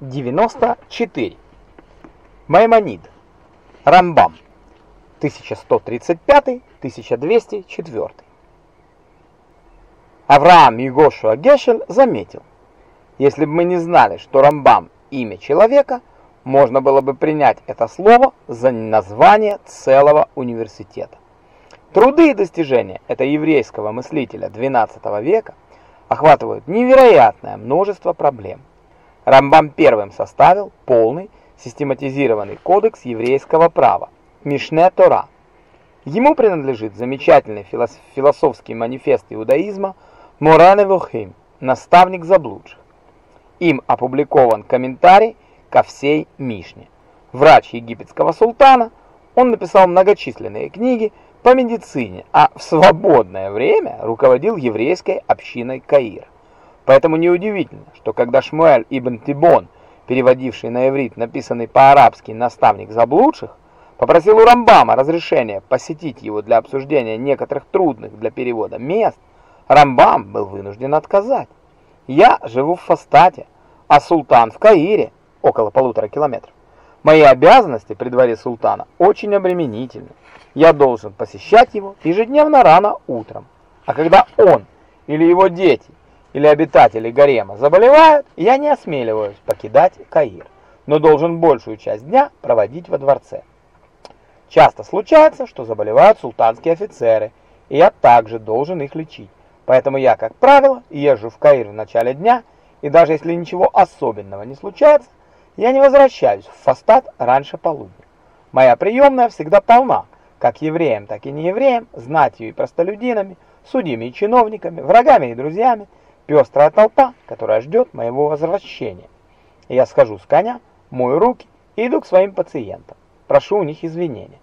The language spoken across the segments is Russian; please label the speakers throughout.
Speaker 1: 94. Маймонид. Рамбам. 1135-1204. Авраам Егошуа Гешель заметил, если бы мы не знали, что Рамбам – имя человека, можно было бы принять это слово за название целого университета. Труды и достижения этого еврейского мыслителя XII века охватывают невероятное множество проблем. Рамбам первым составил полный систематизированный кодекс еврейского права Мишне Тора. Ему принадлежит замечательный философский манифест иудаизма Моране Вохим «Наставник заблудших». Им опубликован комментарий ко всей Мишне. Врач египетского султана, он написал многочисленные книги по медицине, а в свободное время руководил еврейской общиной Каира. Поэтому неудивительно, что когда Шмуэль ибн Тибон, переводивший на иврит написанный по-арабски «наставник заблудших», попросил у Рамбама разрешения посетить его для обсуждения некоторых трудных для перевода мест, Рамбам был вынужден отказать. Я живу в Фастате, а султан в Каире, около полутора километров. Мои обязанности при дворе султана очень обременительны. Я должен посещать его ежедневно рано утром. А когда он или его дети или обитатели гарема заболевают, я не осмеливаюсь покидать Каир, но должен большую часть дня проводить во дворце. Часто случается, что заболевают султанские офицеры, и я также должен их лечить. Поэтому я, как правило, езжу в Каир в начале дня, и даже если ничего особенного не случается, я не возвращаюсь в Фастад раньше полудня. Моя приемная всегда полна, как евреям, так и неевреям, знатью и простолюдинами, судьями и чиновниками, врагами и друзьями, пестрая толпа, которая ждет моего возвращения. Я схожу с коня, мою руки и иду к своим пациентам. Прошу у них извинения.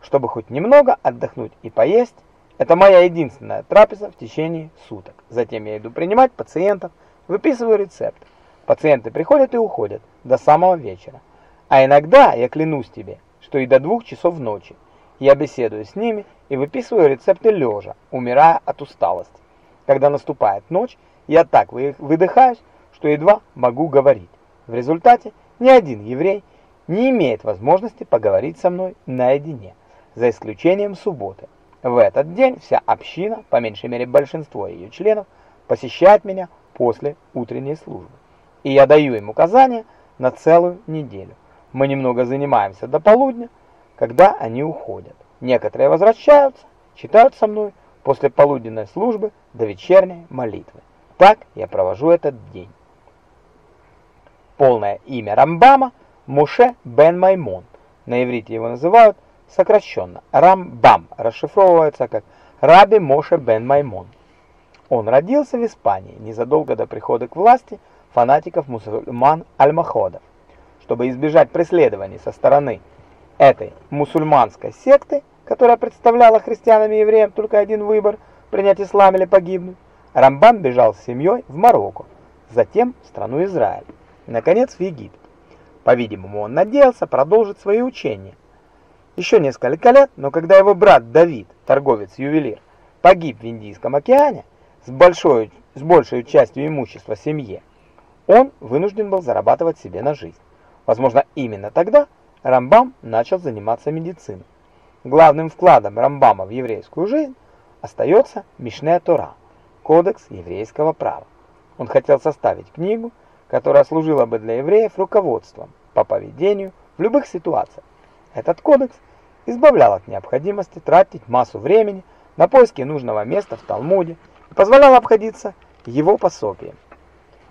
Speaker 1: Чтобы хоть немного отдохнуть и поесть, это моя единственная трапеза в течение суток. Затем я иду принимать пациентов, выписываю рецепты. Пациенты приходят и уходят до самого вечера. А иногда, я клянусь тебе, что и до двух часов ночи. Я беседую с ними и выписываю рецепты лежа, умирая от усталости. Когда наступает ночь, я так выдыхаюсь, что едва могу говорить. В результате ни один еврей не имеет возможности поговорить со мной наедине, за исключением субботы. В этот день вся община, по меньшей мере большинство ее членов, посещает меня после утренней службы. И я даю им указания на целую неделю. Мы немного занимаемся до полудня, когда они уходят. Некоторые возвращаются, читают со мной после полуденной службы до вечерней молитвы. Так я провожу этот день. Полное имя Рамбама Муше бен Маймон. На иврите его называют сокращенно Рамбам, расшифровывается как Раби Моше бен Маймон. Он родился в Испании незадолго до прихода к власти фанатиков мусульман Аль-Маходов. Чтобы избежать преследований со стороны этой мусульманской секты, которая представляла христианам и евреям только один выбор – принять ислам или погибнуть, Рамбам бежал с семьей в Марокко, затем в страну Израиль и, наконец, в Египет. По-видимому, он надеялся продолжить свои учения. Еще несколько лет, но когда его брат Давид, торговец-ювелир, погиб в Индийском океане с большой, с большей частью имущества семьи, он вынужден был зарабатывать себе на жизнь. Возможно, именно тогда Рамбам начал заниматься медициной. Главным вкладом Рамбама в еврейскую жизнь остается Мишне Тора, кодекс еврейского права. Он хотел составить книгу, которая служила бы для евреев руководством по поведению в любых ситуациях. Этот кодекс избавлял от необходимости тратить массу времени на поиски нужного места в Талмуде и позволял обходиться его пособием.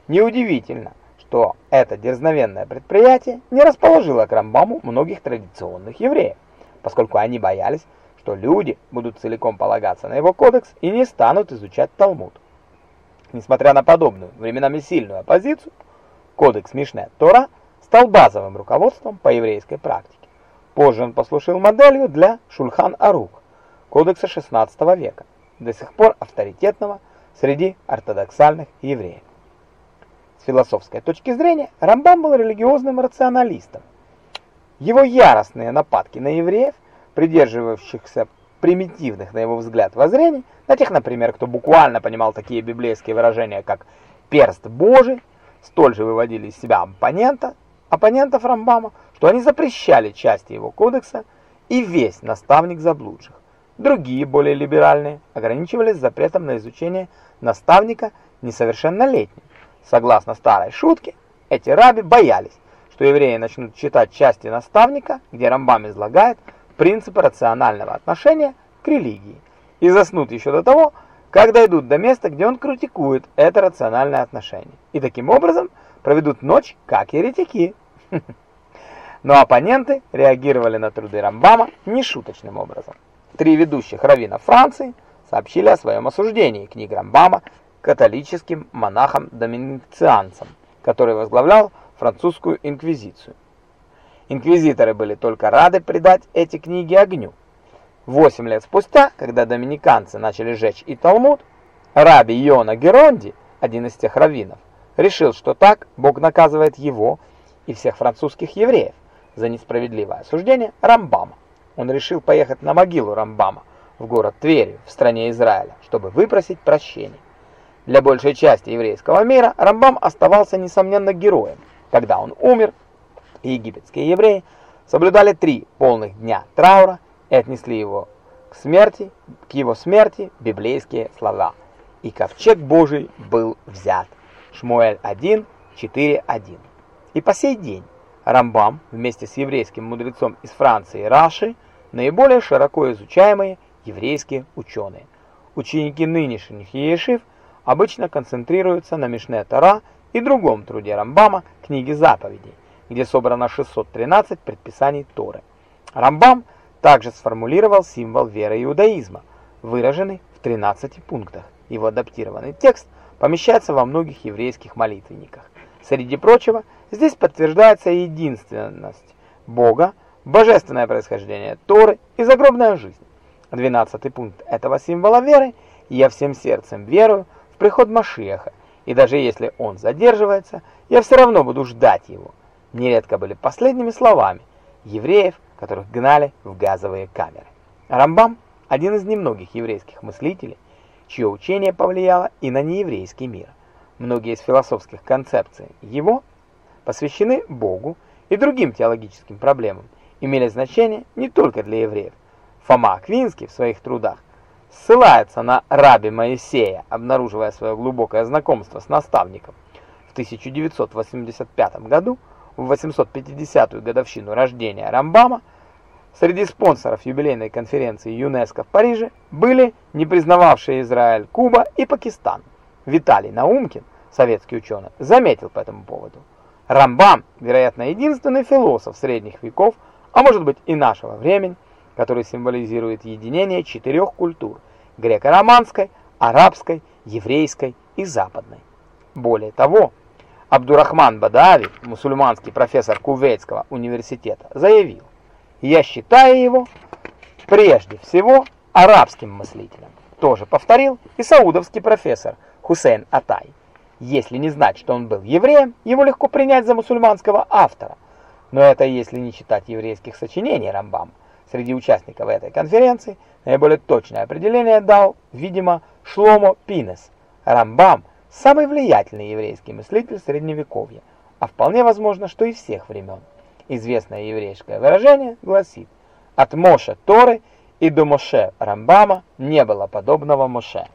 Speaker 1: Неудивительно, что это дерзновенное предприятие не расположило к Рамбаму многих традиционных евреев поскольку они боялись, что люди будут целиком полагаться на его кодекс и не станут изучать Талмуд. Несмотря на подобную, временами сильную оппозицию, кодекс Мишне Тора стал базовым руководством по еврейской практике. Позже он послужил моделью для Шульхан-Арух, кодекса XVI века, до сих пор авторитетного среди ортодоксальных евреев. С философской точки зрения Рамбам был религиозным рационалистом, его яростные нападки на евреев, придерживающихся примитивных, на его взгляд, воззрений, на тех, например, кто буквально понимал такие библейские выражения, как «перст Божий», столь же выводили из себя оппонента, оппонентов Рамбама, что они запрещали части его кодекса и весь наставник заблудших. Другие, более либеральные, ограничивались запретом на изучение наставника несовершеннолетним. Согласно старой шутке, эти раби боялись, что евреи начнут читать части наставника, где Рамбам излагает принципы рационального отношения к религии, и заснут еще до того, как дойдут до места, где он критикует это рациональное отношение. И таким образом проведут ночь как еретики. Но оппоненты реагировали на труды Рамбама нешуточным образом. Три ведущих раввина Франции сообщили о своем осуждении книг Рамбама католическим монахам-доминицианцам, который возглавлял французскую инквизицию. Инквизиторы были только рады предать эти книги огню. Восемь лет спустя, когда доминиканцы начали жечь и Талмуд, раби Йона Геронди, один из тех раввинов, решил, что так Бог наказывает его и всех французских евреев за несправедливое осуждение Рамбама. Он решил поехать на могилу Рамбама в город Тверью в стране Израиля, чтобы выпросить прощения. Для большей части еврейского мира Рамбам оставался несомненно героем. Когда он умер, египетские евреи соблюдали три полных дня траура и отнесли его к смерти, к его смерти библейские слова. И ковчег Божий был взят. Шмуэль 1, 4, 1. И по сей день Рамбам вместе с еврейским мудрецом из Франции Раши наиболее широко изучаемые еврейские ученые. Ученики нынешних ешив обычно концентрируются на Мишне Тора и другом труде Рамбама книге заповедей, где собрано 613 предписаний Торы. Рамбам также сформулировал символ веры иудаизма, выраженный в 13 пунктах. Его адаптированный текст помещается во многих еврейских молитвенниках. Среди прочего, здесь подтверждается единственность Бога, божественное происхождение Торы и загробная жизнь. Двенадцатый пункт этого символа веры «Я всем сердцем верую в приход Машиаха, и даже если он задерживается, я все равно буду ждать его». Нередко были последними словами евреев, которых гнали в газовые камеры. Рамбам – один из немногих еврейских мыслителей, чье учение повлияло и на нееврейский мир. Многие из философских концепций его посвящены Богу и другим теологическим проблемам, имели значение не только для евреев. Фома Аквинский в своих трудах ссылается на раби Моисея, обнаруживая свое глубокое знакомство с наставником. В 1985 году, в 850-ю годовщину рождения Рамбама, среди спонсоров юбилейной конференции ЮНЕСКО в Париже были не признававшие Израиль Куба и Пакистан. Виталий Наумкин, советский ученый, заметил по этому поводу. Рамбам, вероятно, единственный философ средних веков, а может быть и нашего времени, который символизирует единение четырех культур – греко-романской, арабской, еврейской и западной. Более того, Абдурахман Бадави, мусульманский профессор Кувейтского университета, заявил, «Я считаю его прежде всего арабским мыслителем». Тоже повторил и саудовский профессор Хусейн Атай. Если не знать, что он был евреем, его легко принять за мусульманского автора. Но это если не читать еврейских сочинений Рамбама. Среди участников этой конференции наиболее точное определение дал, видимо, Шломо Пинес. Рамбам – самый влиятельный еврейский мыслитель Средневековья, а вполне возможно, что и всех времен. Известное еврейское выражение гласит «От Моше Торы и до Моше Рамбама не было подобного Моше».